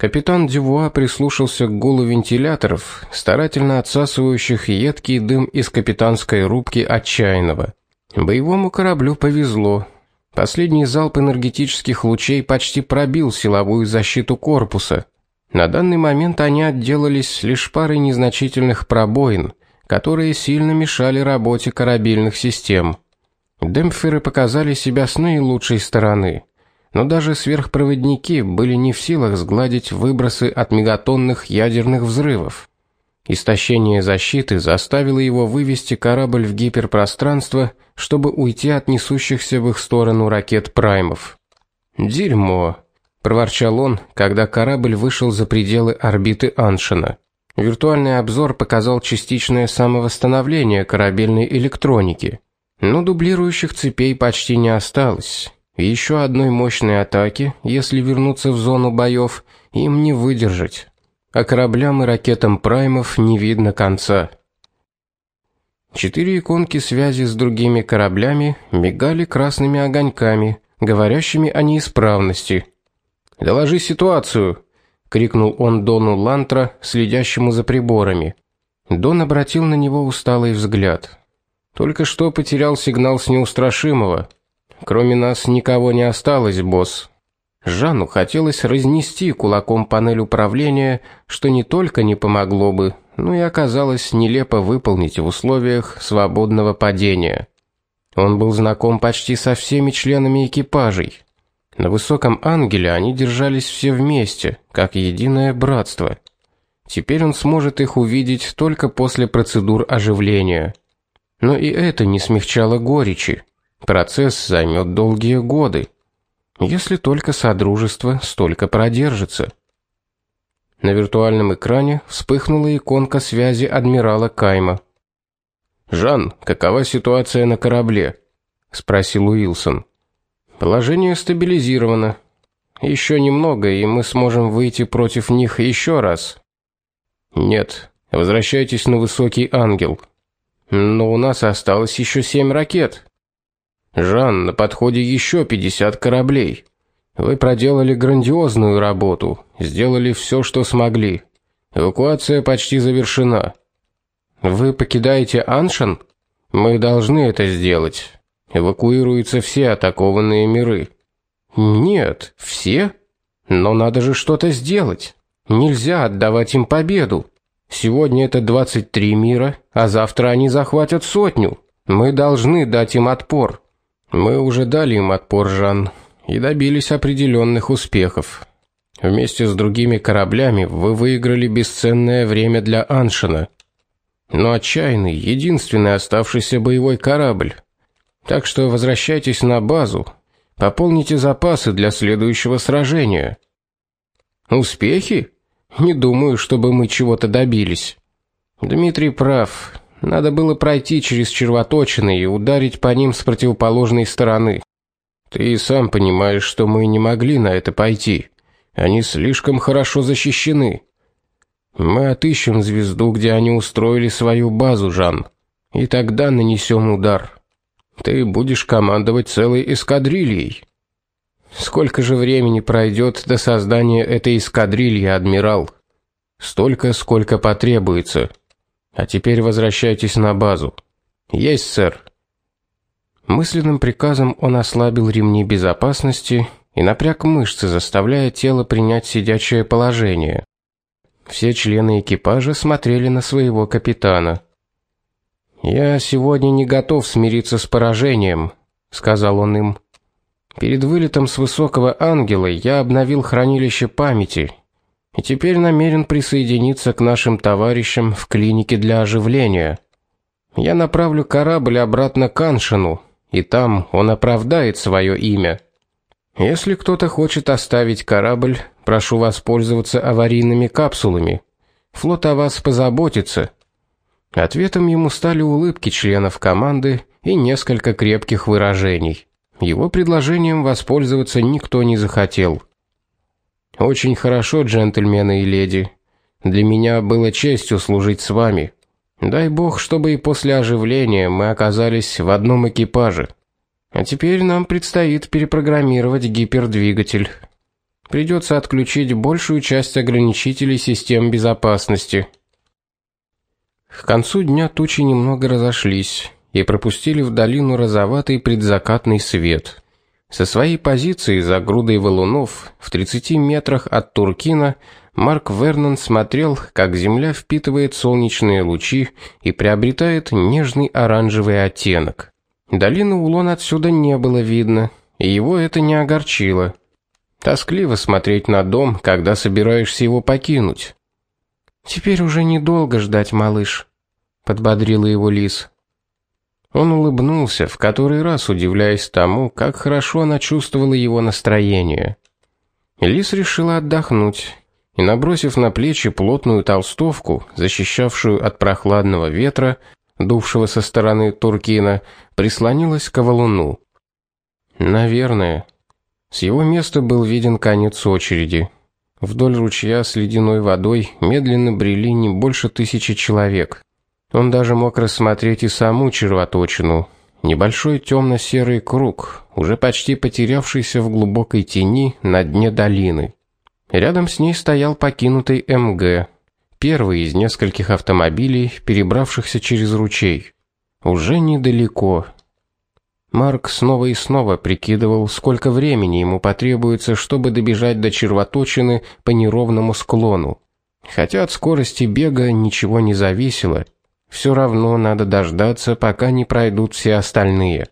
Капитан Дювуа прислушался к гулу вентиляторов, старательно отсасывающих едкий дым из капитанской рубки отчаянного. Боевому кораблю повезло. Последний залп энергетических лучей почти пробил силовую защиту корпуса. На данный момент они отделались лишь парой незначительных пробоин, которые сильно мешали работе корабельных систем. Демпферы показали себя с наилучшей стороны но даже сверхпроводники были не в силах сгладить выбросы от мегатонных ядерных взрывов. Истощение защиты заставило его вывести корабль в гиперпространство, чтобы уйти от несущихся в их сторону ракет праймов. Дерьмо, проворчал он, когда корабль вышел за пределы орбиты Аншина. Виртуальный обзор показал частичное самовосстановление корабельной электроники, но дублирующих цепей почти не осталось. Еще одной мощной атаки, если вернуться в зону боев, им не выдержать. А кораблям и ракетам праймов не видно конца. Четыре иконки связи с другими кораблями мигали красными огоньками, говорящими о неисправности. "Доложи ситуацию", крикнул он Дону Лантра, следящему за приборами. Дон обратил на него усталый взгляд. Только что потерял сигнал с неустрашимого. Кроме нас никого не осталось, босс. Жанну хотелось разнести кулаком панель управления, что не только не помогло бы, но и оказалось нелепо выполнить в условиях свободного падения. Он был знаком почти со всеми членами экипажей. На высоком ангеле они держались все вместе, как единое братство. Теперь он сможет их увидеть только после процедур оживления. Но и это не смягчало горечи. Процесс займет долгие годы, если только содружество столько продержится. На виртуальном экране вспыхнула иконка связи адмирала Кайма. "Жан, какова ситуация на корабле?" спросил Уилсон. "Положение стабилизировано. Еще немного, и мы сможем выйти против них еще раз". "Нет, возвращайтесь на высокий ангел. Но у нас осталось еще семь ракет". Жан, на подходе еще 50 кораблей. Вы проделали грандиозную работу, сделали все, что смогли. Эвакуация почти завершена. Вы покидаете Аншан? Мы должны это сделать. Эвакуируются все атакованные миры. Нет, все? Но надо же что-то сделать. Нельзя отдавать им победу. Сегодня это 23 мира, а завтра они захватят сотню. Мы должны дать им отпор. Мы уже дали им отпор, Жан, и добились определенных успехов. Вместе с другими кораблями вы выиграли бесценное время для Аншина. Но отчаянный единственный оставшийся боевой корабль. Так что возвращайтесь на базу, пополните запасы для следующего сражения. Успехи? Не думаю, чтобы мы чего-то добились. Дмитрий прав. Надо было пройти через червоточины и ударить по ним с противоположной стороны. Ты и сам понимаешь, что мы не могли на это пойти. Они слишком хорошо защищены. Мы отыщем звезду, где они устроили свою базу, Жан, и тогда нанесем удар. Ты будешь командовать целой эскадрильей. Сколько же времени пройдет до создания этой эскадрильи, адмирал? Столько, сколько потребуется. А теперь возвращайтесь на базу. Есть, сэр. Мысленным приказом он ослабил ремни безопасности и напряг мышцы, заставляя тело принять сидячее положение. Все члены экипажа смотрели на своего капитана. Я сегодня не готов смириться с поражением, сказал он им. Перед вылетом с высокого ангела я обновил хранилище памяти и теперь намерен присоединиться к нашим товарищам в клинике для оживления. Я направлю корабль обратно к Аншину, и там он оправдает свое имя. Если кто-то хочет оставить корабль, прошу воспользоваться аварийными капсулами. Флот о вас позаботится. Ответом ему стали улыбки членов команды и несколько крепких выражений. Его предложением воспользоваться никто не захотел. Очень хорошо, джентльмены и леди. Для меня было честью служить с вами. Дай бог, чтобы и после оживления мы оказались в одном экипаже. А теперь нам предстоит перепрограммировать гипердвигатель. Придется отключить большую часть ограничителей систем безопасности. К концу дня тучи немного разошлись и пропустили в долину розоватый предзакатный свет. Со своей позиции за грудой валунов в 30 метрах от Туркина Марк Вернон смотрел, как земля впитывает солнечные лучи и приобретает нежный оранжевый оттенок. Долины Улон отсюда не было видно, и его это не огорчило. Тоскливо смотреть на дом, когда собираешься его покинуть. Теперь уже недолго ждать, малыш, подбодрила его Лис. Он улыбнулся, в который раз удивляясь тому, как хорошо она чувствовала его настроение. Лис решила отдохнуть и, набросив на плечи плотную толстовку, защищавшую от прохладного ветра, дувшего со стороны Туркина, прислонилась к валуну. Наверное, с его места был виден конец очереди. Вдоль ручья с ледяной водой медленно брели не больше тысячи человек. Он даже мог рассмотреть и саму червоточину. Небольшой темно серый круг, уже почти потерявшийся в глубокой тени на дне долины. Рядом с ней стоял покинутый МГ, первый из нескольких автомобилей, перебравшихся через ручей. Уже недалеко. Марк снова и снова прикидывал, сколько времени ему потребуется, чтобы добежать до червоточины по неровному склону. Хотя от скорости бега ничего не зависело, все равно надо дождаться, пока не пройдут все остальные.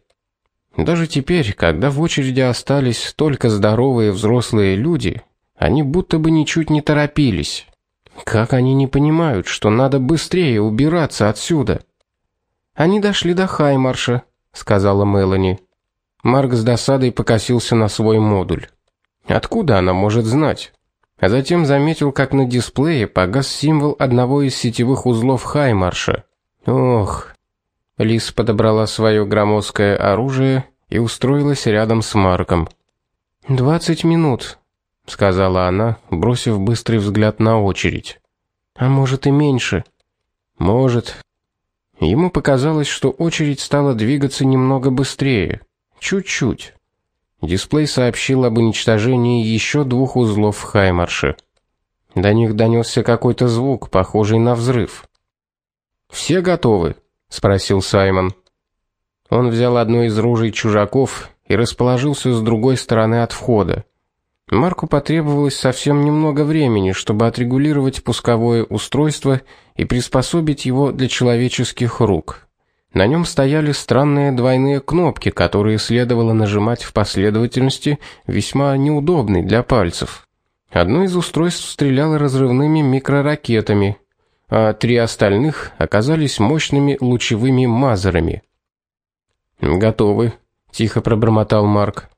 Даже теперь, когда в очереди остались только здоровые взрослые люди, они будто бы ничуть не торопились. Как они не понимают, что надо быстрее убираться отсюда? Они дошли до Хаймарша, сказала Мелани. Марк с досадой покосился на свой модуль. Откуда она может знать? А затем заметил, как на дисплее погас символ одного из сетевых узлов Хаймарша. Ох. Лис подобрала свое громоздкое оружие и устроилась рядом с Марком. «Двадцать минут», сказала она, бросив быстрый взгляд на очередь. А может и меньше. Может. Ему показалось, что очередь стала двигаться немного быстрее, чуть-чуть. Дисплей сообщил об уничтожении еще двух узлов в Хаймарше. До них донесся какой-то звук, похожий на взрыв. Все готовы? спросил Саймон. Он взял одно из ружей чужаков и расположился с другой стороны от входа. Марку потребовалось совсем немного времени, чтобы отрегулировать пусковое устройство и приспособить его для человеческих рук. На нем стояли странные двойные кнопки, которые следовало нажимать в последовательности, весьма неудобной для пальцев. Одно из устройств стреляло разрывными микроракетами, а три остальных оказались мощными лучевыми мазерами. "Готовы", тихо пробормотал Марк.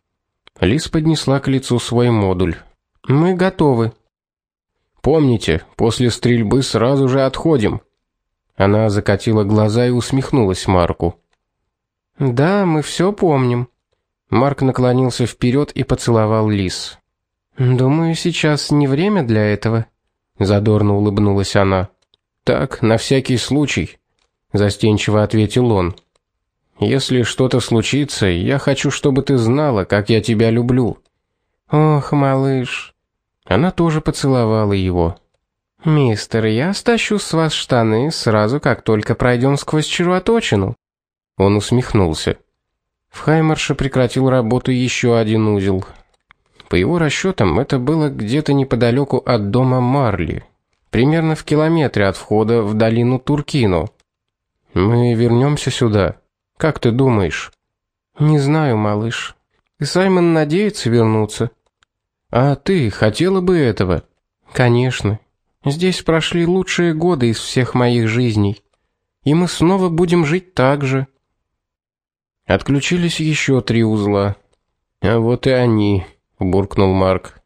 Лис поднесла к лицу свой модуль. Мы готовы. Помните, после стрельбы сразу же отходим. Она закатила глаза и усмехнулась Марку. Да, мы все помним. Марк наклонился вперед и поцеловал Лис. Думаю, сейчас не время для этого, задорно улыбнулась она. Так, на всякий случай, застенчиво ответил он. Если что-то случится, я хочу, чтобы ты знала, как я тебя люблю. Ох, малыш. Она тоже поцеловала его. Мистер, я стащу с вас штаны сразу, как только пройдем сквозь червоточину. Он усмехнулся. В Хаймарше прекратил работу еще один узел. По его расчетам, это было где-то неподалеку от дома Марли, примерно в километре от входа в долину Туркино. Мы вернемся сюда, как ты думаешь? Не знаю, малыш. Саймон надеется вернуться. А ты хотела бы этого? Конечно. Здесь прошли лучшие годы из всех моих жизней. И мы снова будем жить так же. Отключились еще три узла. А вот и они, буркнул Марк.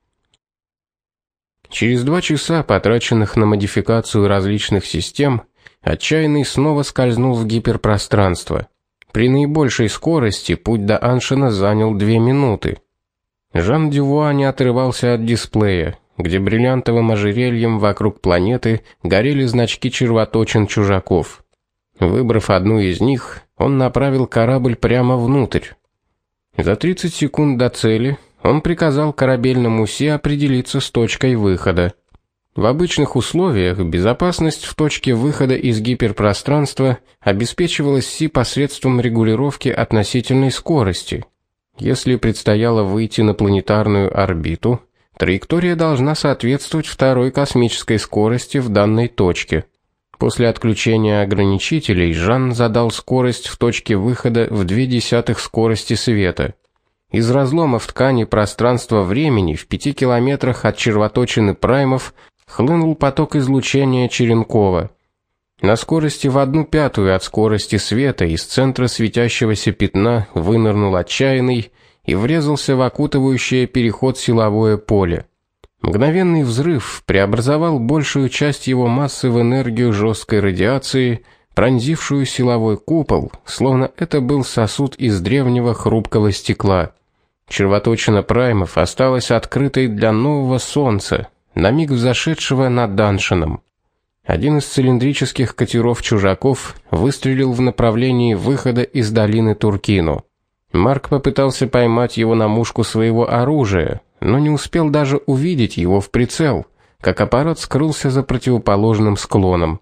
Через два часа, потраченных на модификацию различных систем, отчаянный снова скользнул в гиперпространство. При наибольшей скорости путь до Аншина занял две минуты. Жан Дювуа не отрывался от дисплея, где бриллиантовым ожерельем вокруг планеты горели значки червоточин чужаков. Выбрав одну из них, он направил корабль прямо внутрь. За 30 секунд до цели он приказал корабельному СИ определиться с точкой выхода. В обычных условиях безопасность в точке выхода из гиперпространства обеспечивалась СИ посредством регулировки относительной скорости. Если предстояло выйти на планетарную орбиту, траектория должна соответствовать второй космической скорости в данной точке. После отключения ограничителей Жан задал скорость в точке выхода в десятых скорости света. Из разлома в ткани пространства-времени в пяти километрах от червоточины праймов хлынул поток излучения Черенкова. На скорости в одну пятую от скорости света из центра светящегося пятна вынырнул отчаянный и врезался в окутывающее переход силовое поле. Мгновенный взрыв преобразовал большую часть его массы в энергию жесткой радиации, пронзившую силовой купол, словно это был сосуд из древнего хрупкого стекла. Червоточина праймов осталась открытой для нового солнца, на миг взошедшего над Даншином. Один из цилиндрических катеров чужаков выстрелил в направлении выхода из долины Туркино. Марк попытался поймать его на мушку своего оружия, но не успел даже увидеть его в прицел, как аппарат скрылся за противоположным склоном.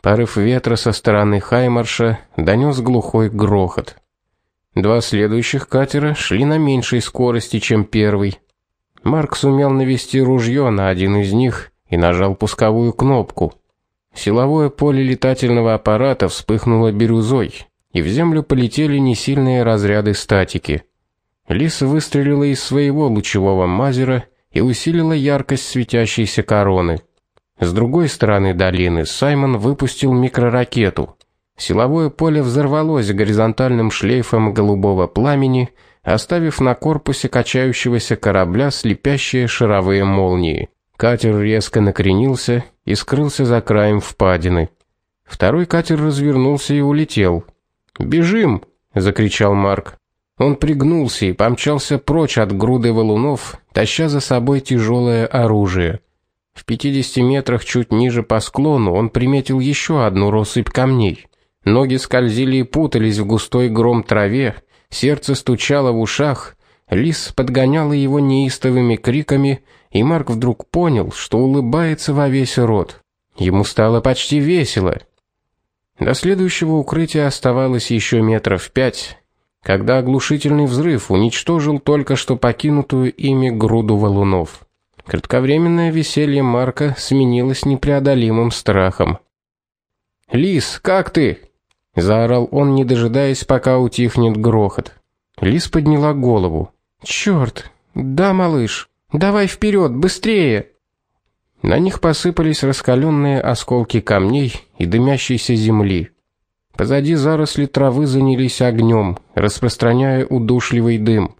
Порыв ветра со стороны Хаймарша донес глухой грохот. Два следующих катера шли на меньшей скорости, чем первый, Марк сумел навести ружье на один из них и нажал пусковую кнопку. Силовое поле летательного аппарата вспыхнуло бирюзой, и в землю полетели несильные разряды статики. Лис выстрелила из своего лучевого мазера и усилила яркость светящейся короны. С другой стороны долины Саймон выпустил микроракету. Силовое поле взорвалось горизонтальным шлейфом голубого пламени, оставив на корпусе качающегося корабля слепящие шаровые молнии. Катер резко накренился и скрылся за краем впадины. Второй катер развернулся и улетел. "Бежим!" закричал Марк. Он пригнулся и помчался прочь от груды валунов, таща за собой тяжелое оружие. В 50 метрах чуть ниже по склону он приметил еще одну россыпь камней. Ноги скользили и путались в густой гром траве, Сердце стучало в ушах, лис подгоняла его неистовыми криками, и Марк вдруг понял, что улыбается во весь рот. Ему стало почти весело. До следующего укрытия оставалось еще метров пять, когда оглушительный взрыв уничтожил только что покинутую ими груду валунов. Кратковременное веселье Марка сменилось непреодолимым страхом. "Лис, как ты?" Заорал он, не дожидаясь, пока утихнет грохот. Лис подняла голову. Черт! Да, малыш. Давай вперед, быстрее. На них посыпались раскаленные осколки камней и дымящейся земли. Позади заросли травы занялись огнем, распространяя удушливый дым.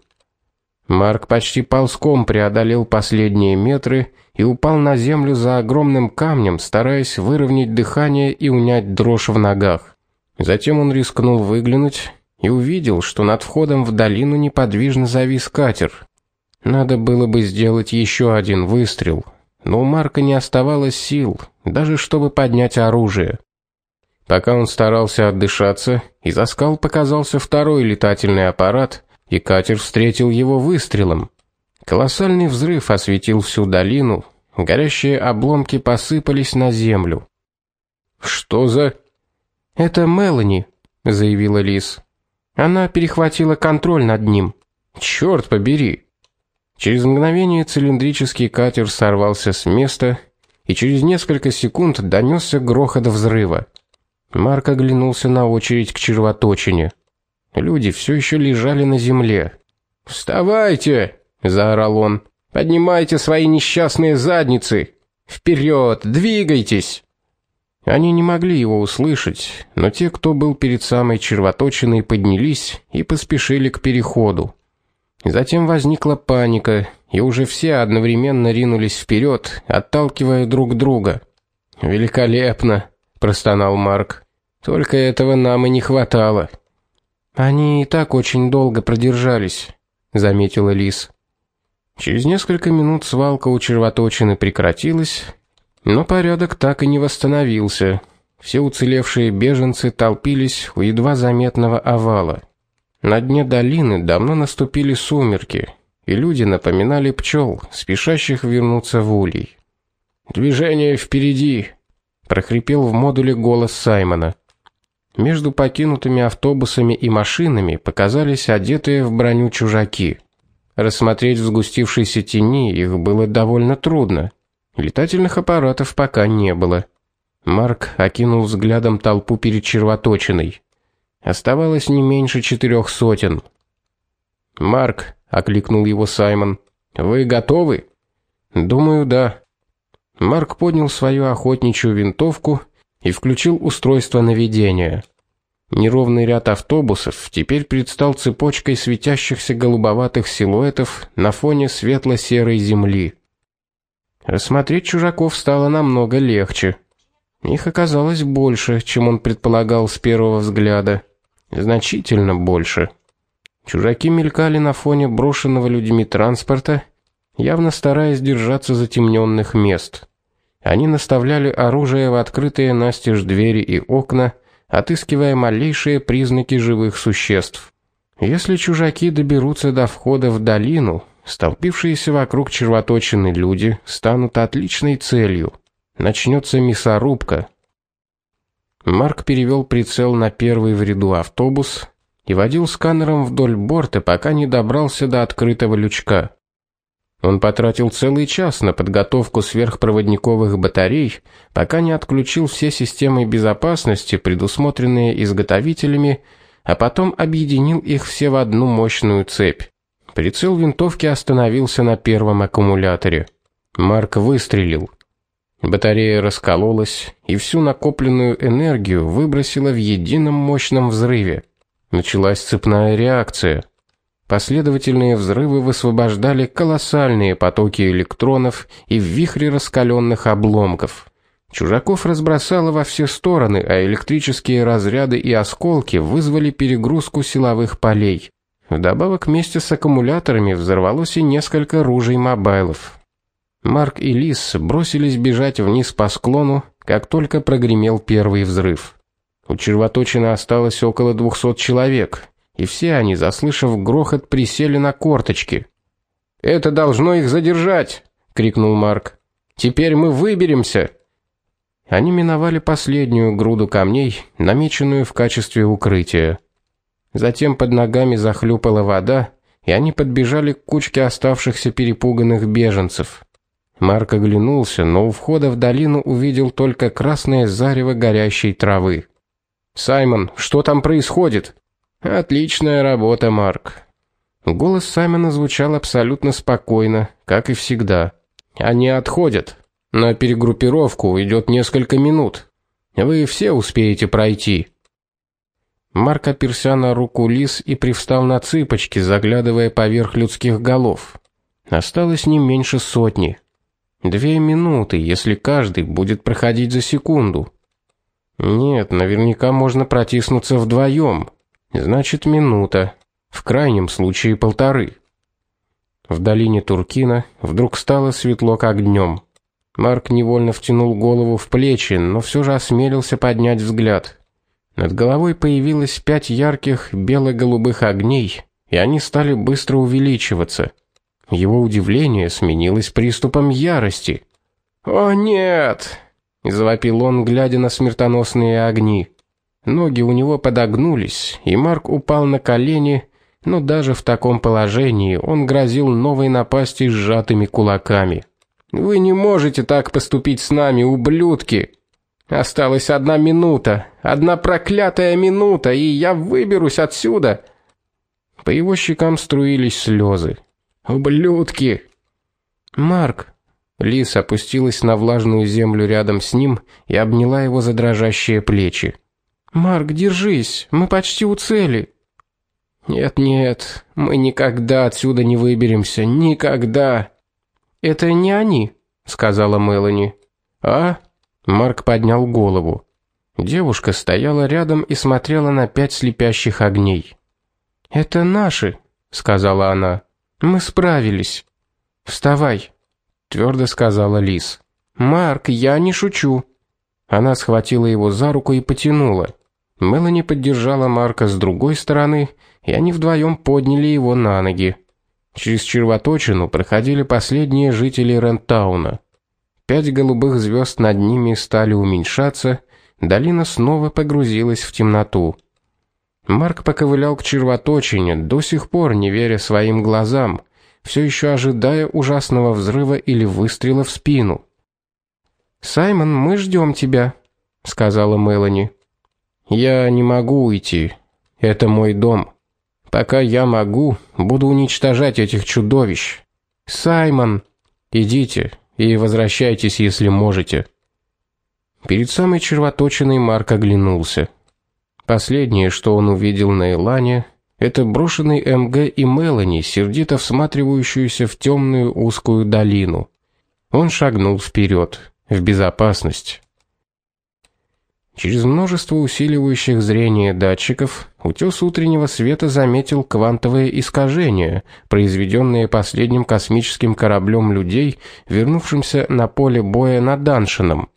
Марк почти ползком преодолел последние метры и упал на землю за огромным камнем, стараясь выровнять дыхание и унять дрожь в ногах. Затем он рискнул выглянуть и увидел, что над входом в долину неподвижно завис катер. Надо было бы сделать еще один выстрел, но у Марка не оставалось сил, даже чтобы поднять оружие. Пока он старался отдышаться, из скал показался второй летательный аппарат, и катер встретил его выстрелом. Колоссальный взрыв осветил всю долину, горящие обломки посыпались на землю. Что за это Мелани, заявила Лис. Она перехватила контроль над ним. Черт побери. Через мгновение цилиндрический катер сорвался с места, и через несколько секунд донесся грохот взрыва. Марк оглянулся на очередь к червоточине. Люди все еще лежали на земле. "Вставайте!" заорал он. "Поднимайте свои несчастные задницы! Вперед, двигайтесь!" Они не могли его услышать, но те, кто был перед самой червоточиной, поднялись и поспешили к переходу. Затем возникла паника, и уже все одновременно ринулись вперед, отталкивая друг друга. "Великолепно", простонал Марк. "Только этого нам и не хватало". Они и так очень долго продержались, заметила Лис. Через несколько минут свалка у червоточины прекратилась, но порядок так и не восстановился. Все уцелевшие беженцы толпились у едва заметного овала. На дне долины давно наступили сумерки, и люди напоминали пчел, спешащих вернуться в улей. Движение впереди, прохрипел в модуле голос Саймона. Между покинутыми автобусами и машинами показались одетые в броню чужаки. Рассмотреть в сгустившейся тени их было довольно трудно. Летательных аппаратов пока не было. Марк окинул взглядом толпу перед червоточиной. Оставалось не меньше четырех сотен. "Марк", окликнул его Саймон. "Вы готовы?" "Думаю, да". Марк поднял свою охотничью винтовку и включил устройство наведения. Неровный ряд автобусов теперь предстал цепочкой светящихся голубоватых силуэтов на фоне светло-серой земли. Рассмотреть чужаков стало намного легче. Их оказалось больше, чем он предполагал с первого взгляда, значительно больше. Чужаки мелькали на фоне брошенного людьми транспорта, явно стараясь держаться затемненных мест. Они наставляли оружие в открытые настежь двери и окна, отыскивая малейшие признаки живых существ. Если чужаки доберутся до входа в долину, столпившиеся вокруг червоточины люди станут отличной целью. Начнется мясорубка. Марк перевел прицел на первый в ряду автобус и водил сканером вдоль борта, пока не добрался до открытого лючка. Он потратил целый час на подготовку сверхпроводниковых батарей, пока не отключил все системы безопасности, предусмотренные изготовителями, а потом объединил их все в одну мощную цепь. Прицел винтовки остановился на первом аккумуляторе. Марк выстрелил. Батарея раскололась и всю накопленную энергию выбросила в едином мощном взрыве. Началась цепная реакция. Последовательные взрывы высвобождали колоссальные потоки электронов и вихри раскаленных обломков. Чужаков разбросало во все стороны, а электрические разряды и осколки вызвали перегрузку силовых полей. Вдобавок вместе с аккумуляторами взорвалось и несколько ружей мобайлов. Марк и Лис бросились бежать вниз по склону, как только прогремел первый взрыв. У червоточины осталось около 200 человек, и все они, заслышав грохот, присели на корточки. "Это должно их задержать", крикнул Марк. "Теперь мы выберемся". Они миновали последнюю груду камней, намеченную в качестве укрытия. Затем под ногами захлюпала вода, и они подбежали к кучке оставшихся перепуганных беженцев. Марк оглянулся, но у входа в долину увидел только красное зарево горящей травы. Саймон, что там происходит? Отличная работа, Марк. Голос Саймона звучал абсолютно спокойно, как и всегда. Они отходят. На перегруппировку идет несколько минут. Вы все успеете пройти. Марк оперся на руку Лис и привстал на цыпочки, заглядывая поверх людских голов. Осталось не меньше сотни. Две минуты, если каждый будет проходить за секунду. Нет, наверняка можно протиснуться вдвоем. Значит, минута, в крайнем случае полторы. В долине Туркина вдруг стало светло как днем. Марк невольно втянул голову в плечи, но все же осмелился поднять взгляд. Над головой появилось пять ярких бело-голубых огней, и они стали быстро увеличиваться. Его удивление сменилось приступом ярости. "О нет!" завопил он, глядя на смертоносные огни. Ноги у него подогнулись, и Марк упал на колени, но даже в таком положении он грозил новой напастью сжатыми кулаками. Вы не можете так поступить с нами, ублюдки. Осталась одна минута, одна проклятая минута, и я выберусь отсюда. По его щекам струились слезы. Ублюдки. Марк Лис опустилась на влажную землю рядом с ним и обняла его за дрожащие плечи. Марк, держись, мы почти у цели. Нет, нет, мы никогда отсюда не выберемся, никогда. Это не они, сказала Мелани. А? Марк поднял голову. Девушка стояла рядом и смотрела на пять слепящих огней. Это наши, сказала она. Мы справились. Вставай, твердо сказала Лис. Марк, я не шучу. Она схватила его за руку и потянула. Мелани поддержала Марка с другой стороны, и они вдвоем подняли его на ноги. Через червоточину проходили последние жители Рентауна. Пять голубых звезд над ними стали уменьшаться, долина снова погрузилась в темноту. Марк поковылял к червоточине, до сих пор не веря своим глазам, все еще ожидая ужасного взрыва или выстрела в спину. "Саймон, мы ждем тебя", сказала Мелани. "Я не могу уйти. Это мой дом. Пока я могу, буду уничтожать этих чудовищ. Саймон, идите и возвращайтесь, если можете". Перед самой червоточиной Марк оглянулся. Последнее, что он увидел на Илане, это брошенный МГ и Мелани, сердито всматривающуюся в темную узкую долину. Он шагнул вперед, в безопасность. Через множество усиливающих зрение датчиков утес утреннего света заметил квантовые искажения, произведенные последним космическим кораблем людей, вернувшимся на поле боя над Даншином.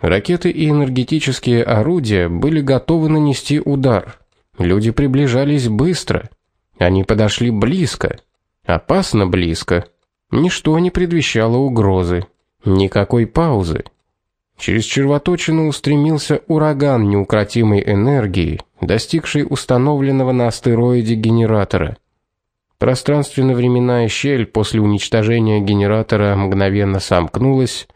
Ракеты и энергетические орудия были готовы нанести удар. Люди приближались быстро. Они подошли близко, опасно близко. Ничто не предвещало угрозы, никакой паузы. Через червоточину устремился ураган неукротимой энергии, достигший установленного на астероиде генератора. Пространственно-временная щель после уничтожения генератора мгновенно сомкнулась,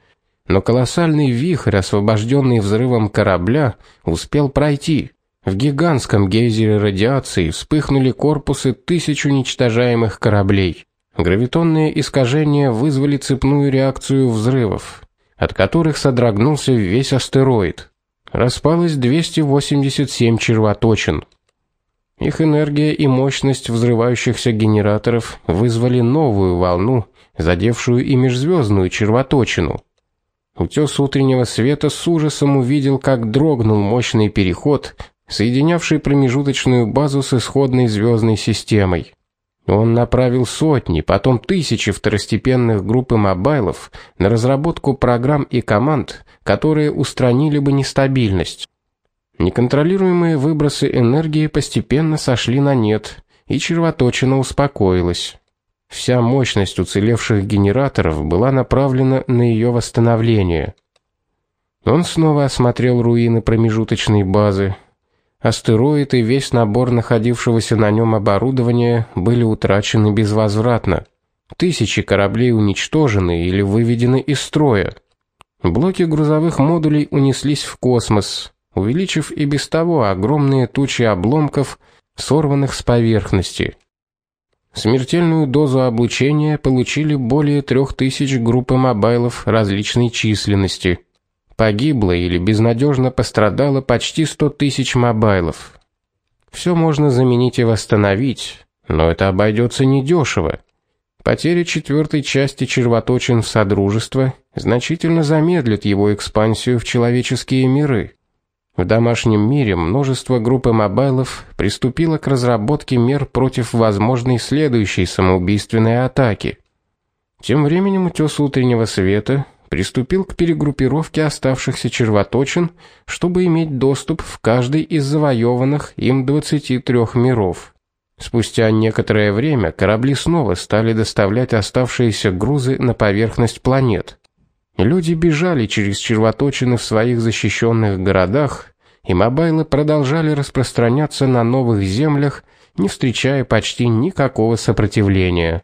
но колоссальный вихрь, освобожденный взрывом корабля, успел пройти. В гигантском гейзере радиации вспыхнули корпусы тысяч уничтожаемых кораблей. Гравитонные искажения вызвали цепную реакцию взрывов, от которых содрогнулся весь астероид. Распалось 287 червоточин. Их энергия и мощность взрывающихся генераторов вызвали новую волну, задевшую и межзвездную червоточину. Утес утреннего света с ужасом увидел, как дрогнул мощный переход, соединявший промежуточную базу с исходной звездной системой. Он направил сотни, потом тысячи второстепенных групп мобайлов на разработку программ и команд, которые устранили бы нестабильность. Неконтролируемые выбросы энергии постепенно сошли на нет, и червоточина успокоилась. Вся мощность уцелевших генераторов была направлена на ее восстановление. Он снова осмотрел руины промежуточной базы. Астероид и весь набор находившегося на нем оборудования были утрачены безвозвратно. Тысячи кораблей уничтожены или выведены из строя. Блоки грузовых модулей унеслись в космос, увеличив и без того огромные тучи обломков, сорванных с поверхности. Смертельную дозу облучения получили более трех тысяч групп мобайлов различной численности. Погибло или безнадежно пострадало почти сто тысяч мобайлов. Все можно заменить и восстановить, но это обойдется недешево. Потеря четвертой части червоточин в содружество значительно замедлит его экспансию в человеческие миры. В домашнем мире множество групп мобайлов приступило к разработке мер против возможной следующей самоубийственной атаки. Тем временем утес утреннего света приступил к перегруппировке оставшихся червоточин, чтобы иметь доступ в каждый из завоеванных им 23 миров. Спустя некоторое время корабли снова стали доставлять оставшиеся грузы на поверхность планет. Люди бежали через червоточины в своих защищенных городах, и мобайлы продолжали распространяться на новых землях, не встречая почти никакого сопротивления.